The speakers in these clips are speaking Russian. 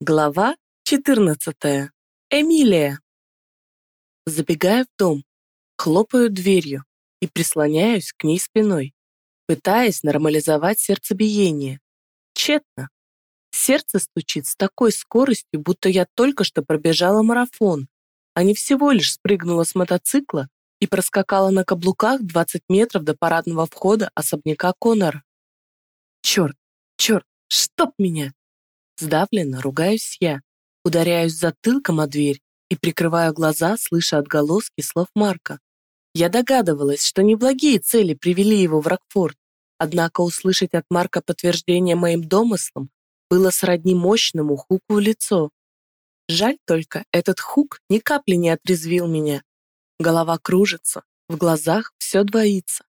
Глава 14. Эмилия. Забегаю в дом, хлопаю дверью и прислоняюсь к ней спиной, пытаясь нормализовать сердцебиение. Тщетно. Сердце стучит с такой скоростью, будто я только что пробежала марафон, а не всего лишь спрыгнула с мотоцикла и проскакала на каблуках 20 метров до парадного входа особняка Конора. Черт, черт, чтоб меня! Сдавленно ругаюсь я, ударяюсь затылком о дверь и прикрываю глаза, слыша отголоски слов Марка. Я догадывалась, что неблагие цели привели его в Рокфорд, однако услышать от Марка подтверждение моим домыслам было сродни мощному хуку в лицо. Жаль только, этот хук ни капли не отрезвил меня. Голова кружится, в глазах все двоится.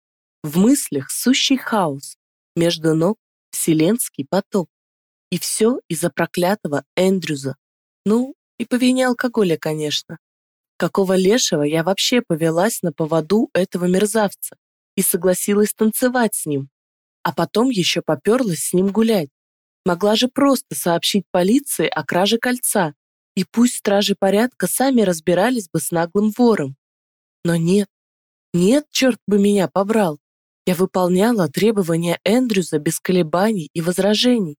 В мыслях сущий хаос, между ног вселенский потоп. И все из-за проклятого Эндрюза. Ну, и по вине алкоголя, конечно. Какого лешего я вообще повелась на поводу этого мерзавца и согласилась танцевать с ним, а потом еще поперлась с ним гулять. Могла же просто сообщить полиции о краже кольца, и пусть стражи порядка сами разбирались бы с наглым вором. Но нет, нет, черт бы меня побрал. Я выполняла требования Эндрюза без колебаний и возражений.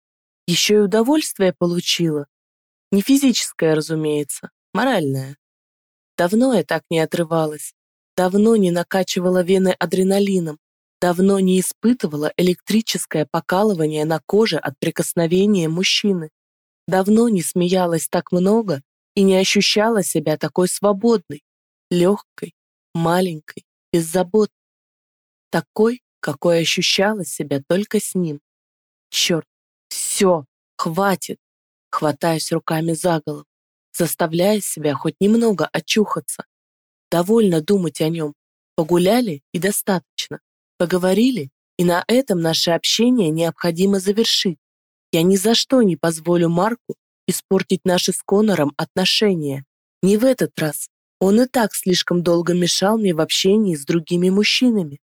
Еще и удовольствие получила. Не физическое, разумеется, моральное. Давно я так не отрывалась. Давно не накачивала вены адреналином. Давно не испытывала электрическое покалывание на коже от прикосновения мужчины. Давно не смеялась так много и не ощущала себя такой свободной, легкой, маленькой, беззаботной. Такой, какой ощущала себя только с ним. Черт, все, хватит. Хватаюсь руками за голову, заставляя себя хоть немного очухаться. Довольно думать о нем. Погуляли и достаточно. Поговорили, и на этом наше общение необходимо завершить. Я ни за что не позволю Марку испортить наши с Конором отношения. Не в этот раз. Он и так слишком долго мешал мне в общении с другими мужчинами.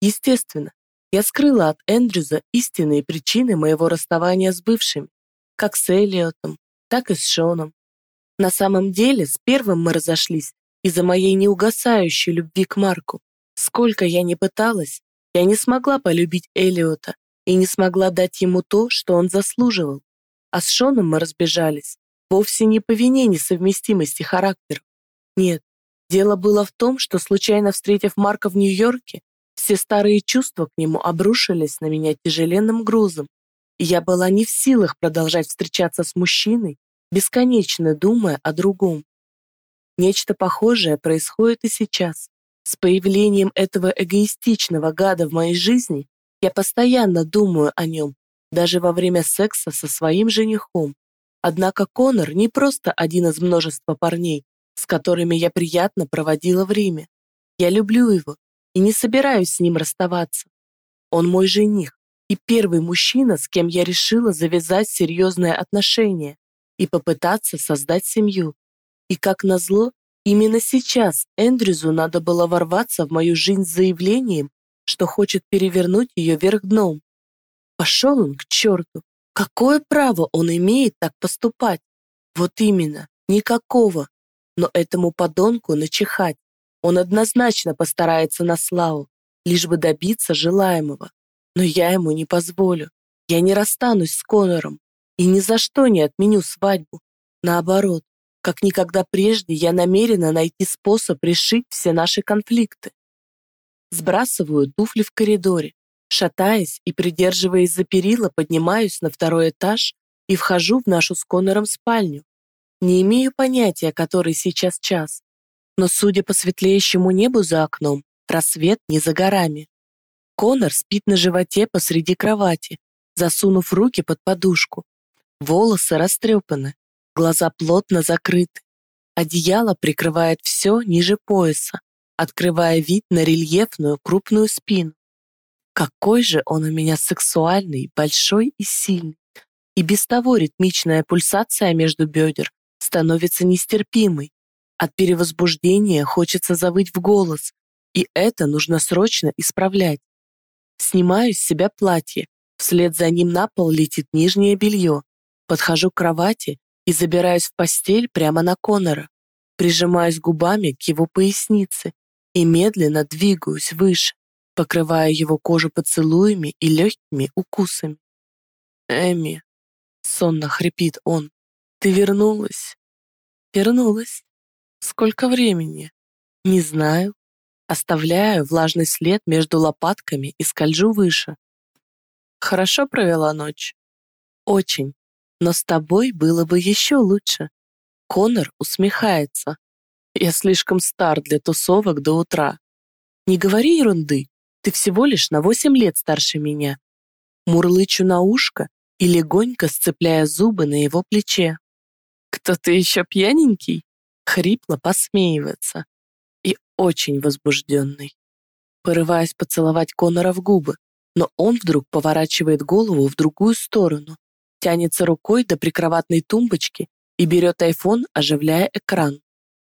Естественно, я скрыла от Эндрюза истинные причины моего расставания с бывшими, как с Элиотом, так и с Шоном. На самом деле, с первым мы разошлись из-за моей неугасающей любви к Марку. Сколько я ни пыталась, я не смогла полюбить Элиота и не смогла дать ему то, что он заслуживал. А с Шоном мы разбежались, вовсе не по вине несовместимости характеров. Нет, дело было в том, что, случайно встретив Марка в Нью-Йорке, все старые чувства к нему обрушились на меня тяжеленным грузом, и я была не в силах продолжать встречаться с мужчиной, бесконечно думая о другом. Нечто похожее происходит и сейчас. С появлением этого эгоистичного гада в моей жизни я постоянно думаю о нем, даже во время секса со своим женихом. Однако Конор не просто один из множества парней, с которыми я приятно проводила время. Я люблю его, и не собираюсь с ним расставаться. Он мой жених и первый мужчина, с кем я решила завязать серьезные отношения и попытаться создать семью. И как назло, именно сейчас Эндрюзу надо было ворваться в мою жизнь с заявлением, что хочет перевернуть ее вверх дном. Пошел он к черту. Какое право он имеет так поступать? Вот именно, никакого. Но этому подонку начихать. Он однозначно постарается на славу, лишь бы добиться желаемого. Но я ему не позволю. Я не расстанусь с Конором и ни за что не отменю свадьбу. Наоборот, как никогда прежде я намерена найти способ решить все наши конфликты. Сбрасываю туфли в коридоре, шатаясь и придерживаясь за перила, поднимаюсь на второй этаж и вхожу в нашу с Конором спальню. Не имею понятия, который сейчас час, но, судя по светлеющему небу за окном, рассвет не за горами. Конор спит на животе посреди кровати, засунув руки под подушку. Волосы растрепаны, глаза плотно закрыты. Одеяло прикрывает все ниже пояса, открывая вид на рельефную крупную спину. Какой же он у меня сексуальный, большой и сильный. И без того ритмичная пульсация между бедер становится нестерпимой, от перевозбуждения хочется завыть в голос, и это нужно срочно исправлять. Снимаю с себя платье, вслед за ним на пол летит нижнее белье, подхожу к кровати и забираюсь в постель прямо на Конора, прижимаюсь губами к его пояснице и медленно двигаюсь выше, покрывая его кожу поцелуями и легкими укусами. «Эми», — сонно хрипит он, — «ты вернулась?» «Вернулась. Сколько времени?» «Не знаю. Оставляю влажный след между лопатками и скольжу выше. Хорошо провела ночь?» «Очень. Но с тобой было бы еще лучше». Конор усмехается. «Я слишком стар для тусовок до утра. Не говори ерунды. Ты всего лишь на восемь лет старше меня. Мурлычу на ушко и легонько сцепляя зубы на его плече. Кто-то еще пьяненький? Хрипло посмеивается. И очень возбужденный. Порываясь поцеловать Конора в губы, но он вдруг поворачивает голову в другую сторону, тянется рукой до прикроватной тумбочки и берет айфон, оживляя экран.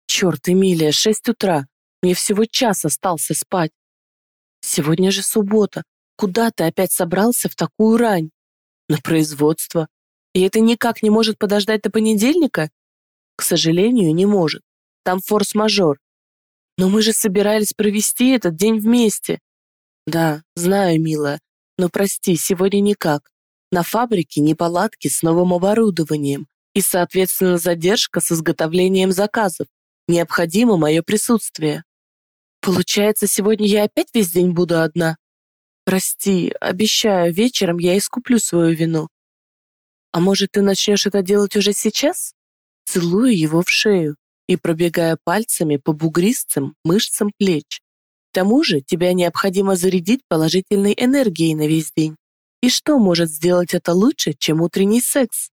Черт, Эмилия, шесть утра. Мне всего час остался спать. Сегодня же суббота. Куда ты опять собрался в такую рань? На производство. И это никак не может подождать до понедельника? К сожалению, не может. Там форс-мажор. Но мы же собирались провести этот день вместе. Да, знаю, милая, но прости, сегодня никак. На фабрике неполадки с новым оборудованием и, соответственно, задержка с изготовлением заказов. Необходимо мое присутствие. Получается, сегодня я опять весь день буду одна? Прости, обещаю, вечером я искуплю свою вину. А может, ты начнешь это делать уже сейчас? Целую его в шею и пробегая пальцами по бугристым мышцам плеч. К тому же тебя необходимо зарядить положительной энергией на весь день. И что может сделать это лучше, чем утренний секс?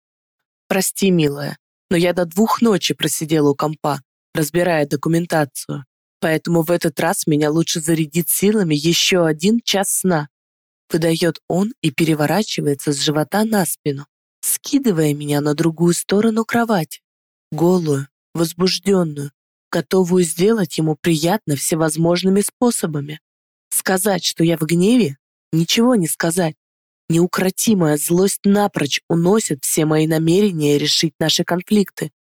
Прости, милая, но я до двух ночи просидела у компа, разбирая документацию. Поэтому в этот раз меня лучше зарядить силами еще один час сна. Выдает он и переворачивается с живота на спину, скидывая меня на другую сторону кровати. Голую, возбужденную, готовую сделать ему приятно всевозможными способами. Сказать, что я в гневе, ничего не сказать. Неукротимая злость напрочь уносит все мои намерения решить наши конфликты.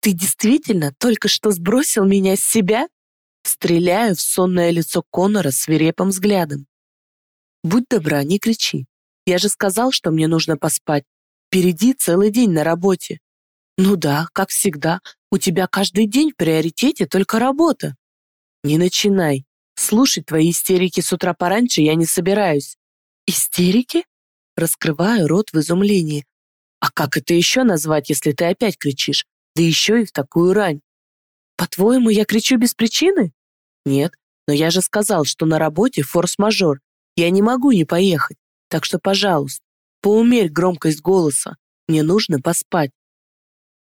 Ты действительно только что сбросил меня с себя? Стреляю в сонное лицо Конора свирепым взглядом. Будь добра, не кричи. Я же сказал, что мне нужно поспать. Впереди целый день на работе. Ну да, как всегда, у тебя каждый день в приоритете только работа. Не начинай. Слушать твои истерики с утра пораньше я не собираюсь. Истерики? Раскрываю рот в изумлении. А как это еще назвать, если ты опять кричишь? Да еще и в такую рань. По-твоему, я кричу без причины? Нет, но я же сказал, что на работе форс-мажор. Я не могу не поехать. Так что, пожалуйста, поумерь громкость голоса. Мне нужно поспать.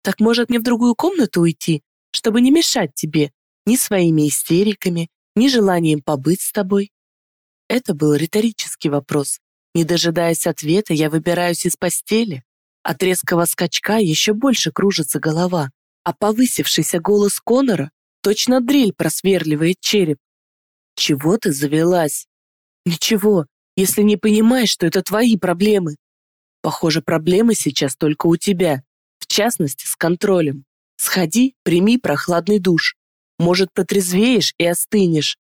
Так может мне в другую комнату уйти, чтобы не мешать тебе ни своими истериками, ни желанием побыть с тобой? Это был риторический вопрос. Не дожидаясь ответа, я выбираюсь из постели. От резкого скачка еще больше кружится голова, а повысившийся голос Конора Точно дрель просверливает череп. Чего ты завелась? Ничего, если не понимаешь, что это твои проблемы. Похоже, проблемы сейчас только у тебя, частности, с контролем. Сходи, прими прохладный душ. Может, протрезвеешь и остынешь.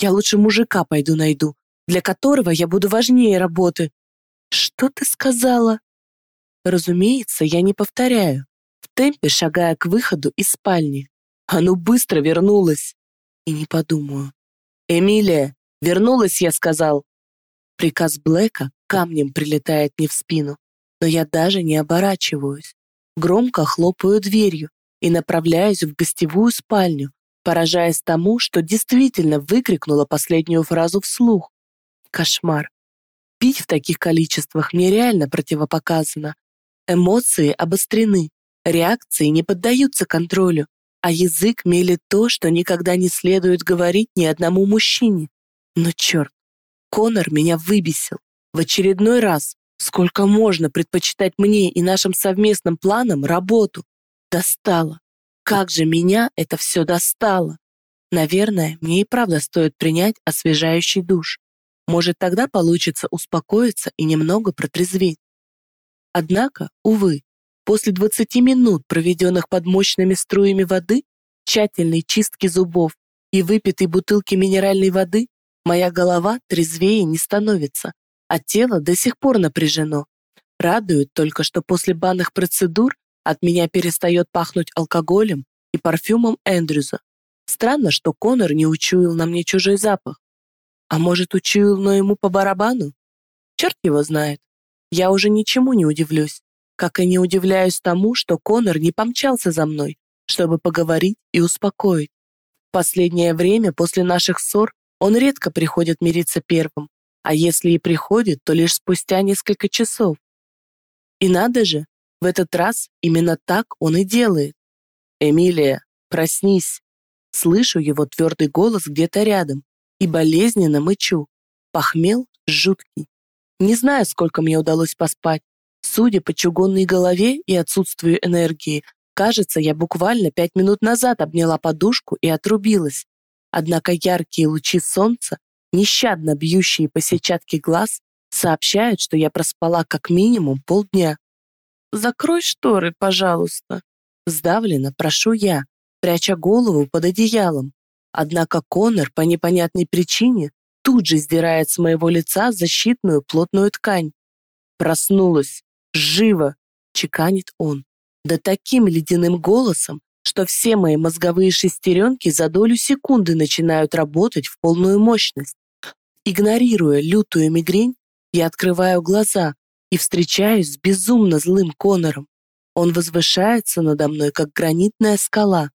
Я лучше мужика пойду найду, для которого я буду важнее работы. Что ты сказала? Разумеется, я не повторяю, в темпе шагая к выходу из спальни. А ну быстро вернулась. И не подумаю. «Эмилия, вернулась, я сказал!» Приказ Блэка камнем прилетает мне в спину, но я даже не оборачиваюсь. Громко хлопаю дверью и направляюсь в гостевую спальню, поражаясь тому, что действительно выкрикнула последнюю фразу вслух. Кошмар. Пить в таких количествах мне реально противопоказано. Эмоции обострены, реакции не поддаются контролю, а язык мелит то, что никогда не следует говорить ни одному мужчине. Но черт, Конор меня выбесил. В очередной раз, сколько можно предпочитать мне и нашим совместным планам работу. Достало. Как же меня это все достало. Наверное, мне и правда стоит принять освежающий душ. Может, тогда получится успокоиться и немного протрезветь. Однако, увы, После 20 минут, проведенных под мощными струями воды, тщательной чистки зубов и выпитой бутылки минеральной воды, моя голова трезвее не становится, а тело до сих пор напряжено. Радует только, что после банных процедур от меня перестает пахнуть алкоголем и парфюмом Эндрюза. Странно, что Конор не учуял на мне чужой запах. А может, учуял, но ему по барабану? Черт его знает. Я уже ничему не удивлюсь, как и не удивляюсь тому, что Конор не помчался за мной, чтобы поговорить и успокоить. Последнее время после наших ссор он редко приходит мириться первым, а если и приходит, то лишь спустя несколько часов. И надо же, в этот раз именно так он и делает. «Эмилия, проснись!» Слышу его твердый голос где-то рядом и болезненно мычу. Похмел жуткий. Не знаю, сколько мне удалось поспать. Судя по чугунной голове и отсутствию энергии, кажется, я буквально пять минут назад обняла подушку и отрубилась. Однако яркие лучи солнца, нещадно бьющие по сетчатке глаз, сообщают, что я проспала как минимум полдня. «Закрой шторы, пожалуйста», Сдавленно прошу я, пряча голову под одеялом. Однако Конор по непонятной причине тут же сдирает с моего лица защитную плотную ткань. «Проснулась! Живо!» — чеканит он. Да таким ледяным голосом, что все мои мозговые шестеренки за долю секунды начинают работать в полную мощность. Игнорируя лютую мигрень, я открываю глаза и встречаюсь с безумно злым Конором. Он возвышается надо мной, как гранитная скала.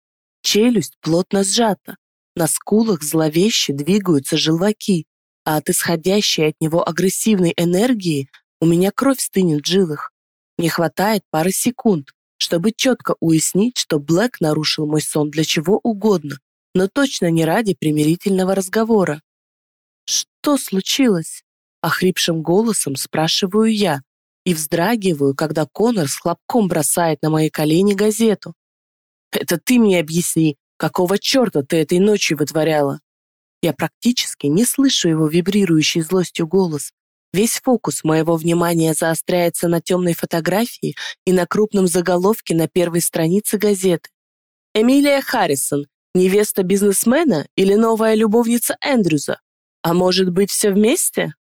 Челюсть плотно сжата. На скулах зловеще двигаются желваки, а от исходящей от него агрессивной энергии у меня кровь стынет в жилах. Не хватает пары секунд, чтобы четко уяснить, что Блэк нарушил мой сон для чего угодно, но точно не ради примирительного разговора. «Что случилось?» — охрипшим голосом спрашиваю я, и вздрагиваю, когда Конор с хлопком бросает на мои колени газету. «Это ты мне объясни, какого черта ты этой ночью вытворяла?» Я практически не слышу его вибрирующий злостью голос. Весь фокус моего внимания заостряется на темной фотографии и на крупном заголовке на первой странице газеты. Эмилия Харрисон, невеста бизнесмена или новая любовница Эндрюза? А может быть, все вместе?